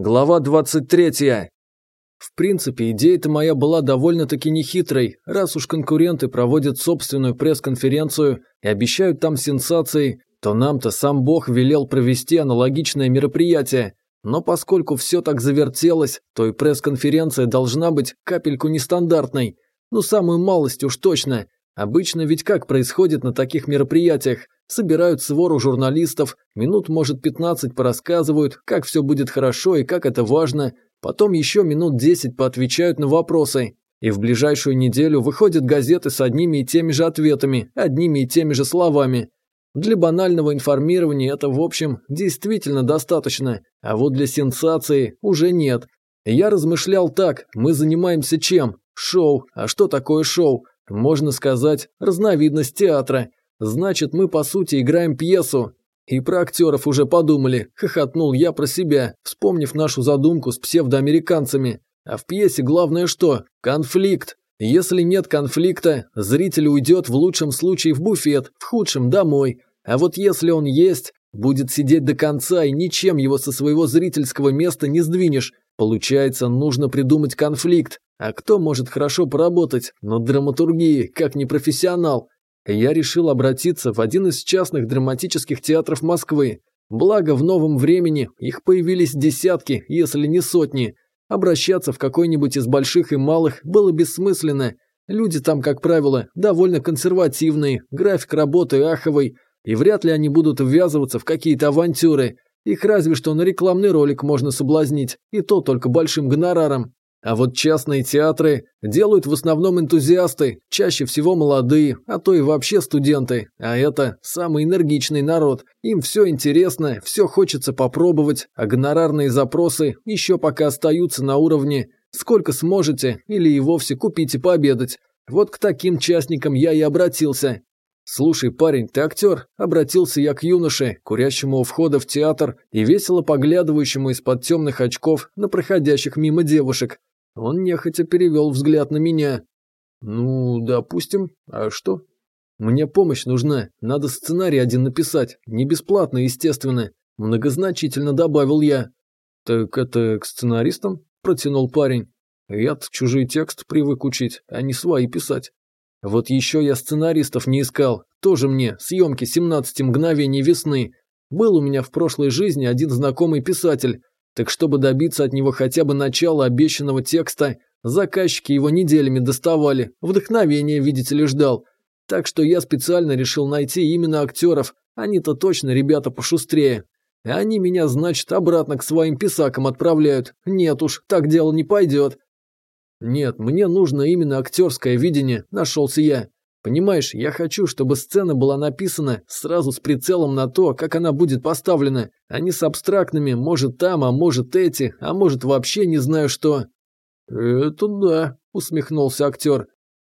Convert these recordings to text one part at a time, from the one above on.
Глава 23. В принципе, идея-то моя была довольно-таки нехитрой, раз уж конкуренты проводят собственную пресс-конференцию и обещают там сенсации, то нам-то сам Бог велел провести аналогичное мероприятие. Но поскольку все так завертелось, то и пресс-конференция должна быть капельку нестандартной. Ну, самую малость уж точно. Обычно ведь как происходит на таких мероприятиях – Собирают свору журналистов, минут, может, 15 порассказывают, как все будет хорошо и как это важно, потом еще минут 10 поотвечают на вопросы. И в ближайшую неделю выходят газеты с одними и теми же ответами, одними и теми же словами. Для банального информирования это, в общем, действительно достаточно, а вот для сенсации уже нет. Я размышлял так, мы занимаемся чем? Шоу. А что такое шоу? Можно сказать, разновидность театра. Значит, мы, по сути, играем пьесу. И про актеров уже подумали, хохотнул я про себя, вспомнив нашу задумку с псевдоамериканцами. А в пьесе главное что? Конфликт. Если нет конфликта, зритель уйдет в лучшем случае в буфет, в худшем – домой. А вот если он есть, будет сидеть до конца и ничем его со своего зрительского места не сдвинешь. Получается, нужно придумать конфликт. А кто может хорошо поработать? Но драматургии, как не профессионал я решил обратиться в один из частных драматических театров Москвы. Благо, в новом времени их появились десятки, если не сотни. Обращаться в какой-нибудь из больших и малых было бессмысленно. Люди там, как правило, довольно консервативные, график работы аховый, и вряд ли они будут ввязываться в какие-то авантюры. Их разве что на рекламный ролик можно соблазнить, и то только большим гонораром. А вот частные театры делают в основном энтузиасты, чаще всего молодые, а то и вообще студенты. А это самый энергичный народ. Им все интересно, все хочется попробовать, а гонорарные запросы еще пока остаются на уровне «сколько сможете» или и вовсе «купите пообедать». Вот к таким частникам я и обратился. «Слушай, парень, ты актер?» – обратился я к юноше, курящему у входа в театр и весело поглядывающему из-под темных очков на проходящих мимо девушек. Он нехотя перевел взгляд на меня. «Ну, допустим. А что?» «Мне помощь нужна. Надо сценарий один написать. Не бесплатно, естественно». Многозначительно добавил я. «Так это к сценаристам?» – протянул парень. «Я-то чужие текст привык учить, а не свои писать». «Вот еще я сценаристов не искал. Тоже мне, съемки «17 мгновений весны». Был у меня в прошлой жизни один знакомый писатель. Так чтобы добиться от него хотя бы начала обещанного текста, заказчики его неделями доставали, вдохновение, видите ли, ждал. Так что я специально решил найти именно актеров, они-то точно ребята пошустрее. И Они меня, значит, обратно к своим писакам отправляют. Нет уж, так дело не пойдет. Нет, мне нужно именно актерское видение, нашелся я. Понимаешь, я хочу, чтобы сцена была написана сразу с прицелом на то, как она будет поставлена, а не с абстрактными «может там», а «может эти», а «может вообще не знаю что». «Это да», – усмехнулся актер.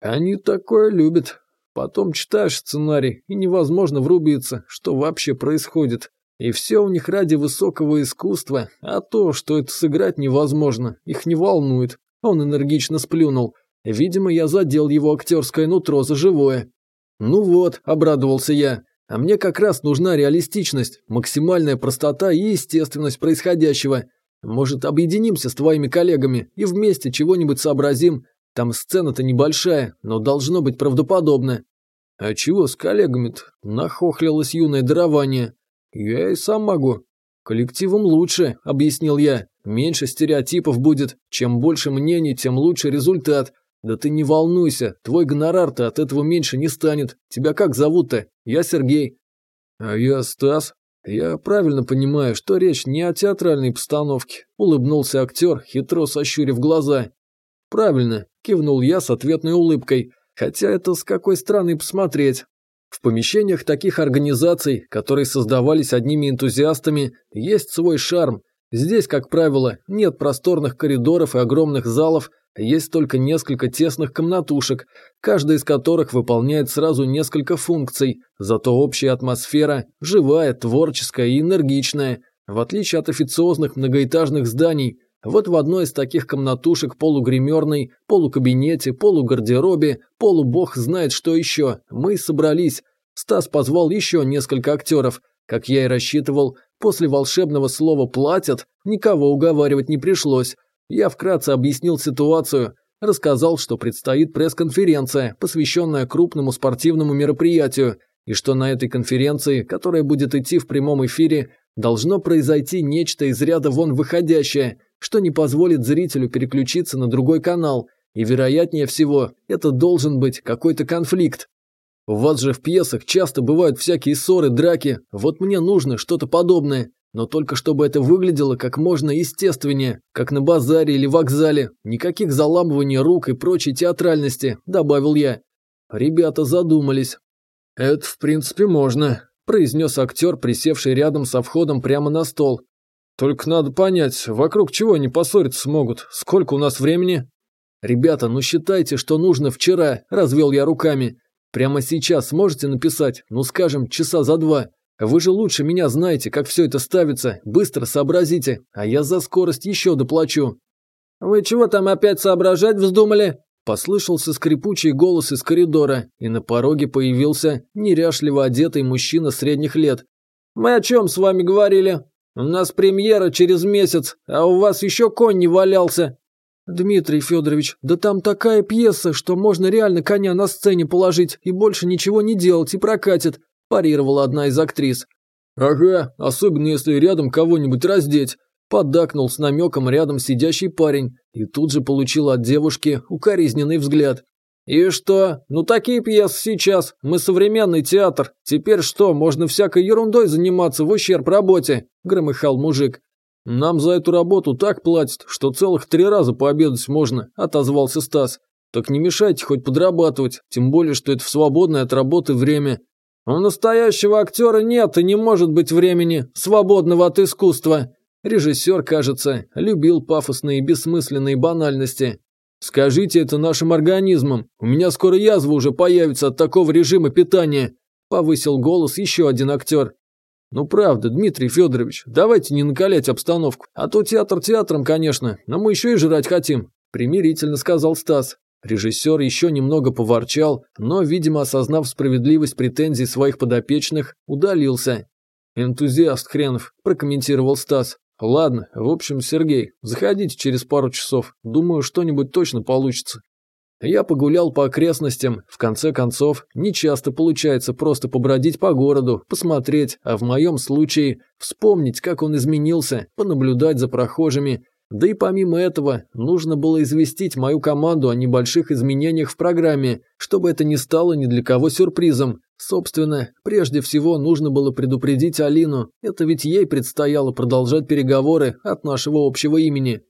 «Они такое любят. Потом читаешь сценарий, и невозможно врубиться, что вообще происходит. И все у них ради высокого искусства, а то, что это сыграть невозможно, их не волнует». Он энергично сплюнул – Видимо, я задел его актерское нутро за живое. Ну вот, обрадовался я. А мне как раз нужна реалистичность, максимальная простота и естественность происходящего. Может, объединимся с твоими коллегами и вместе чего-нибудь сообразим. Там сцена-то небольшая, но должно быть правдоподобно. А чего с коллегами-то? Нахохлилось юное дарование. Я и сам могу. Коллективом лучше, объяснил я. Меньше стереотипов будет. Чем больше мнений, тем лучше результат. «Да ты не волнуйся, твой гонорар-то от этого меньше не станет. Тебя как зовут-то? Я Сергей». «А я Стас. Я правильно понимаю, что речь не о театральной постановке», – улыбнулся актер, хитро сощурив глаза. «Правильно», – кивнул я с ответной улыбкой. «Хотя это с какой стороны посмотреть?» В помещениях таких организаций, которые создавались одними энтузиастами, есть свой шарм, Здесь, как правило, нет просторных коридоров и огромных залов, есть только несколько тесных комнатушек, каждая из которых выполняет сразу несколько функций, зато общая атмосфера живая, творческая и энергичная, в отличие от официозных многоэтажных зданий. Вот в одной из таких комнатушек полугримерной, полукабинете, полугардеробе, полубог знает что еще, мы собрались. Стас позвал еще несколько актеров. Как я и рассчитывал, После волшебного слова «платят» никого уговаривать не пришлось. Я вкратце объяснил ситуацию, рассказал, что предстоит пресс-конференция, посвященная крупному спортивному мероприятию, и что на этой конференции, которая будет идти в прямом эфире, должно произойти нечто из ряда вон выходящее, что не позволит зрителю переключиться на другой канал, и вероятнее всего, это должен быть какой-то конфликт. У вас же в пьесах часто бывают всякие ссоры, драки. Вот мне нужно что-то подобное. Но только чтобы это выглядело как можно естественнее, как на базаре или вокзале. Никаких заламываний рук и прочей театральности, добавил я. Ребята задумались. «Это, в принципе, можно», – произнес актер, присевший рядом со входом прямо на стол. «Только надо понять, вокруг чего они поссориться смогут? Сколько у нас времени?» «Ребята, ну считайте, что нужно вчера», – развел я руками. Прямо сейчас можете написать, ну скажем, часа за два. Вы же лучше меня знаете, как все это ставится, быстро сообразите, а я за скорость еще доплачу». «Вы чего там опять соображать вздумали?» Послышался скрипучий голос из коридора, и на пороге появился неряшливо одетый мужчина средних лет. «Мы о чем с вами говорили? У нас премьера через месяц, а у вас еще конь не валялся. «Дмитрий Федорович, да там такая пьеса, что можно реально коня на сцене положить и больше ничего не делать и прокатит», – парировала одна из актрис. «Ага, особенно если рядом кого-нибудь раздеть», – поддакнул с намеком рядом сидящий парень и тут же получил от девушки укоризненный взгляд. «И что? Ну такие пьесы сейчас. Мы современный театр. Теперь что, можно всякой ерундой заниматься в ущерб работе?» – громыхал мужик. «Нам за эту работу так платят, что целых три раза пообедать можно», – отозвался Стас. «Так не мешайте хоть подрабатывать, тем более, что это в свободное от работы время». А «У настоящего актера нет и не может быть времени, свободного от искусства», Режиссер, кажется, любил пафосные, бессмысленные банальности. «Скажите это нашим организмам, у меня скоро язва уже появится от такого режима питания», – повысил голос еще один актер. «Ну правда, Дмитрий Федорович, давайте не накалять обстановку. А то театр театром, конечно, но мы еще и жрать хотим», – примирительно сказал Стас. Режиссер еще немного поворчал, но, видимо, осознав справедливость претензий своих подопечных, удалился. «Энтузиаст хренов», – прокомментировал Стас. «Ладно, в общем, Сергей, заходите через пару часов. Думаю, что-нибудь точно получится». Я погулял по окрестностям, в конце концов, не часто получается просто побродить по городу, посмотреть, а в моем случае вспомнить, как он изменился, понаблюдать за прохожими. Да и помимо этого, нужно было известить мою команду о небольших изменениях в программе, чтобы это не стало ни для кого сюрпризом. Собственно, прежде всего нужно было предупредить Алину, это ведь ей предстояло продолжать переговоры от нашего общего имени.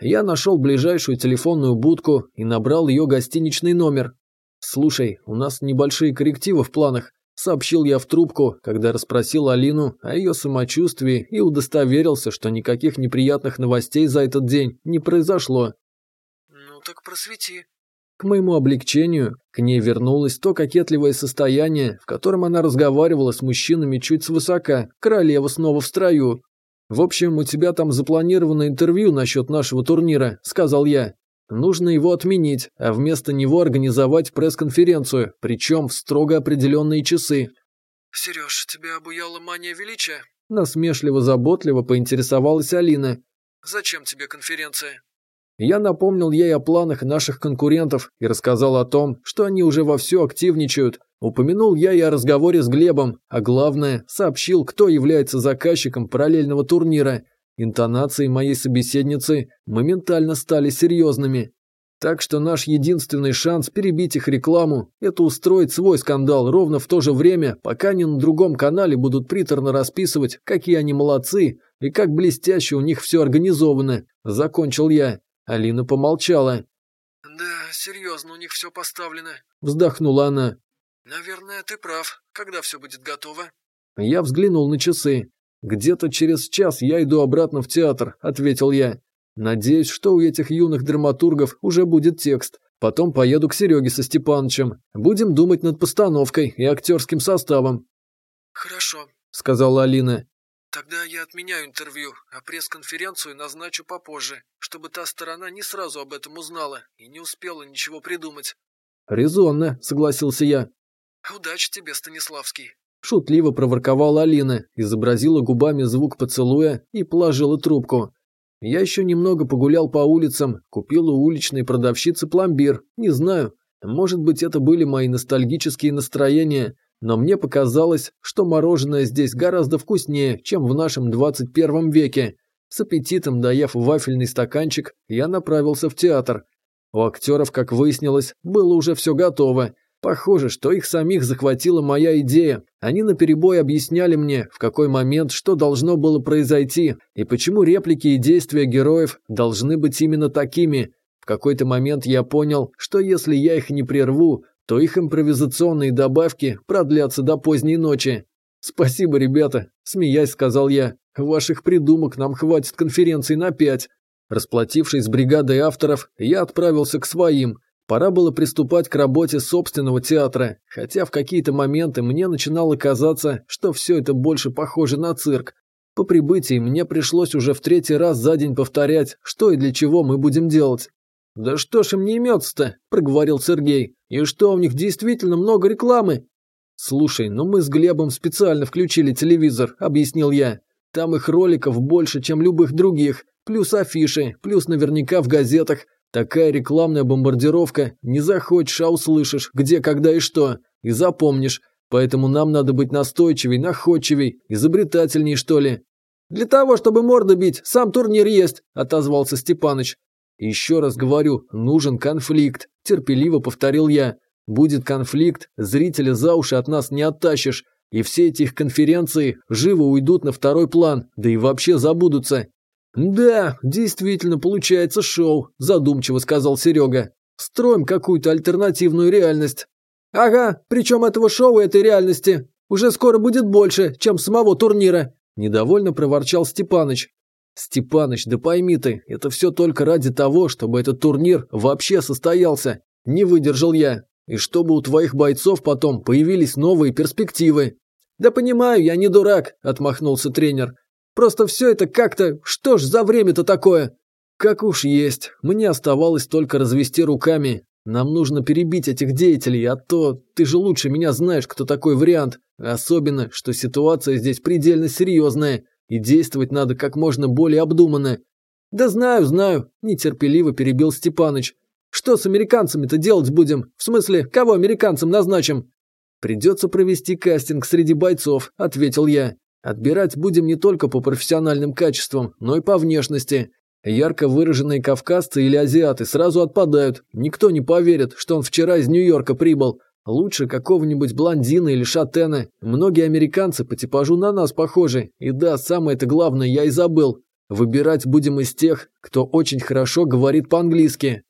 Я нашел ближайшую телефонную будку и набрал ее гостиничный номер. «Слушай, у нас небольшие коррективы в планах», – сообщил я в трубку, когда расспросил Алину о ее самочувствии и удостоверился, что никаких неприятных новостей за этот день не произошло. «Ну так просвети», к моему облегчению, к ней вернулось то кокетливое состояние, в котором она разговаривала с мужчинами чуть свысока, королева снова в строю. «В общем, у тебя там запланировано интервью насчет нашего турнира», – сказал я. «Нужно его отменить, а вместо него организовать пресс-конференцию, причем в строго определенные часы». «Сереж, тебя обуяла мания величия?» Насмешливо-заботливо поинтересовалась Алина. «Зачем тебе конференция?» Я напомнил ей о планах наших конкурентов и рассказал о том, что они уже вовсю активничают. Упомянул я и о разговоре с Глебом, а главное, сообщил, кто является заказчиком параллельного турнира. Интонации моей собеседницы моментально стали серьезными. Так что наш единственный шанс перебить их рекламу – это устроить свой скандал ровно в то же время, пока они на другом канале будут приторно расписывать, какие они молодцы и как блестяще у них все организовано. Закончил я. Алина помолчала. «Да, серьезно, у них все поставлено», — вздохнула она. «Наверное, ты прав. Когда все будет готово?» Я взглянул на часы. «Где-то через час я иду обратно в театр», — ответил я. «Надеюсь, что у этих юных драматургов уже будет текст. Потом поеду к Сереге со Степанычем. Будем думать над постановкой и актерским составом». «Хорошо», — сказала Алина. Тогда я отменяю интервью, а пресс-конференцию назначу попозже, чтобы та сторона не сразу об этом узнала и не успела ничего придумать. Резонно, согласился я. Удачи тебе, Станиславский. Шутливо проворковала Алина, изобразила губами звук поцелуя и положила трубку. Я еще немного погулял по улицам, купил у уличной продавщицы пломбир, не знаю. Может быть, это были мои ностальгические настроения – но мне показалось, что мороженое здесь гораздо вкуснее, чем в нашем 21 веке. С аппетитом доев вафельный стаканчик, я направился в театр. У актеров, как выяснилось, было уже все готово. Похоже, что их самих захватила моя идея. Они наперебой объясняли мне, в какой момент что должно было произойти, и почему реплики и действия героев должны быть именно такими В – какой-то момент я понял, что если я их не прерву, то их импровизационные добавки продлятся до поздней ночи. «Спасибо, ребята», – смеясь сказал я. «Ваших придумок нам хватит конференции на пять». Расплатившись с бригадой авторов, я отправился к своим. Пора было приступать к работе собственного театра, хотя в какие-то моменты мне начинало казаться, что все это больше похоже на цирк. По прибытии мне пришлось уже в третий раз за день повторять, что и для чего мы будем делать. «Да что ж им не имется-то?» – проговорил Сергей. «И что, у них действительно много рекламы?» «Слушай, ну мы с Глебом специально включили телевизор», – объяснил я. «Там их роликов больше, чем любых других, плюс афиши, плюс наверняка в газетах. Такая рекламная бомбардировка, не захочешь, а услышишь, где, когда и что, и запомнишь. Поэтому нам надо быть настойчивей, находчивей, изобретательней, что ли». «Для того, чтобы морды бить, сам турнир есть», – отозвался Степаныч. «Еще раз говорю, нужен конфликт», – терпеливо повторил я. «Будет конфликт, зрители за уши от нас не оттащишь, и все эти их конференции живо уйдут на второй план, да и вообще забудутся». «Да, действительно получается шоу», – задумчиво сказал Серега. «Строим какую-то альтернативную реальность». «Ага, причем этого шоу и этой реальности уже скоро будет больше, чем самого турнира», – недовольно проворчал Степаныч. «Степаныч, да пойми ты, это все только ради того, чтобы этот турнир вообще состоялся. Не выдержал я. И чтобы у твоих бойцов потом появились новые перспективы». «Да понимаю, я не дурак», – отмахнулся тренер. «Просто все это как-то... Что ж за время-то такое?» «Как уж есть. Мне оставалось только развести руками. Нам нужно перебить этих деятелей, а то ты же лучше меня знаешь, кто такой вариант. Особенно, что ситуация здесь предельно серьезная. И действовать надо как можно более обдуманно. Да знаю, знаю, нетерпеливо перебил Степаныч. Что с американцами-то делать будем? В смысле, кого американцам назначим? Придется провести кастинг среди бойцов, ответил я. Отбирать будем не только по профессиональным качествам, но и по внешности. Ярко выраженные кавказцы или азиаты сразу отпадают. Никто не поверит, что он вчера из Нью-Йорка прибыл. Лучше какого-нибудь блондина или шатена. Многие американцы по типажу на нас похожи. И да, самое-то главное я и забыл. Выбирать будем из тех, кто очень хорошо говорит по-английски.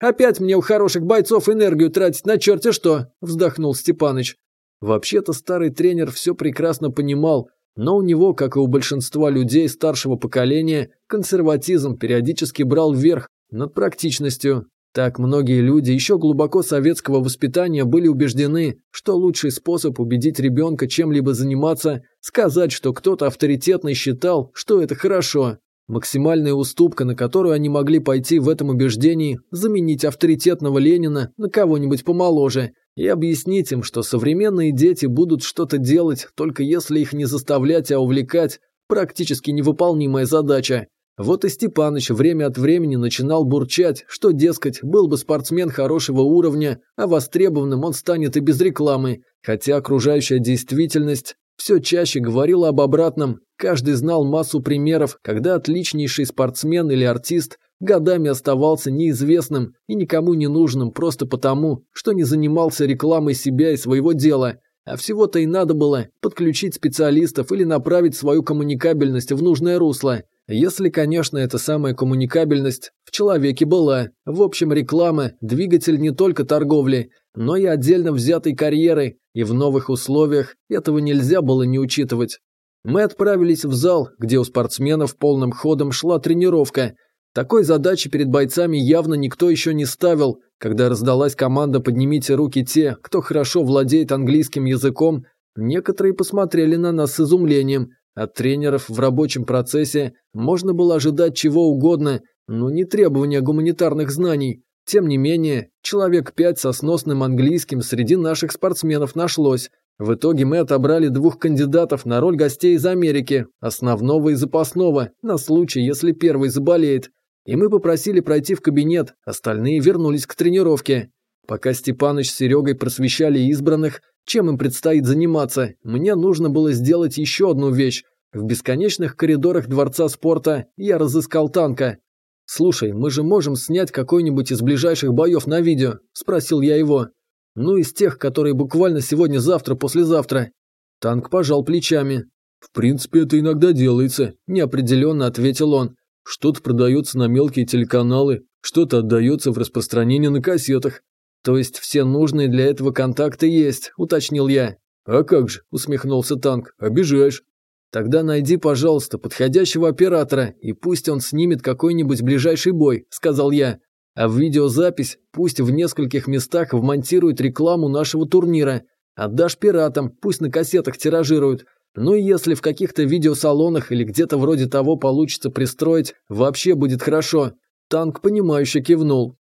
«Опять мне у хороших бойцов энергию тратить на черте что!» – вздохнул Степаныч. Вообще-то старый тренер все прекрасно понимал, но у него, как и у большинства людей старшего поколения, консерватизм периодически брал верх над практичностью. Так многие люди еще глубоко советского воспитания были убеждены, что лучший способ убедить ребенка чем-либо заниматься – сказать, что кто-то авторитетный считал, что это хорошо. Максимальная уступка, на которую они могли пойти в этом убеждении – заменить авторитетного Ленина на кого-нибудь помоложе – и объяснить им, что современные дети будут что-то делать, только если их не заставлять, а увлекать – практически невыполнимая задача. Вот и Степаныч время от времени начинал бурчать, что, дескать, был бы спортсмен хорошего уровня, а востребованным он станет и без рекламы, хотя окружающая действительность все чаще говорила об обратном. Каждый знал массу примеров, когда отличнейший спортсмен или артист годами оставался неизвестным и никому не нужным просто потому, что не занимался рекламой себя и своего дела. А всего-то и надо было подключить специалистов или направить свою коммуникабельность в нужное русло. Если, конечно, эта самая коммуникабельность в человеке была. В общем, реклама, двигатель не только торговли, но и отдельно взятой карьеры, и в новых условиях этого нельзя было не учитывать. Мы отправились в зал, где у спортсменов полным ходом шла тренировка. Такой задачи перед бойцами явно никто еще не ставил, когда раздалась команда «Поднимите руки те, кто хорошо владеет английским языком», некоторые посмотрели на нас с изумлением – от тренеров в рабочем процессе можно было ожидать чего угодно, но не требования гуманитарных знаний. Тем не менее, человек пять со сносным английским среди наших спортсменов нашлось. В итоге мы отобрали двух кандидатов на роль гостей из Америки, основного и запасного, на случай, если первый заболеет. И мы попросили пройти в кабинет, остальные вернулись к тренировке. Пока Степаныч с Серегой просвещали избранных, чем им предстоит заниматься, мне нужно было сделать еще одну вещь. В бесконечных коридорах Дворца спорта я разыскал танка. «Слушай, мы же можем снять какой-нибудь из ближайших боев на видео?» – спросил я его. «Ну, из тех, которые буквально сегодня-завтра-послезавтра». Танк пожал плечами. «В принципе, это иногда делается», – неопределенно ответил он. «Что-то продается на мелкие телеканалы, что-то отдается в распространение на кассетах. «То есть все нужные для этого контакты есть», – уточнил я. «А как же», – усмехнулся танк, – «обижаешь». «Тогда найди, пожалуйста, подходящего оператора, и пусть он снимет какой-нибудь ближайший бой», – сказал я. «А в видеозапись пусть в нескольких местах вмонтирует рекламу нашего турнира. Отдашь пиратам, пусть на кассетах тиражируют. Ну и если в каких-то видеосалонах или где-то вроде того получится пристроить, вообще будет хорошо». Танк, понимающе кивнул.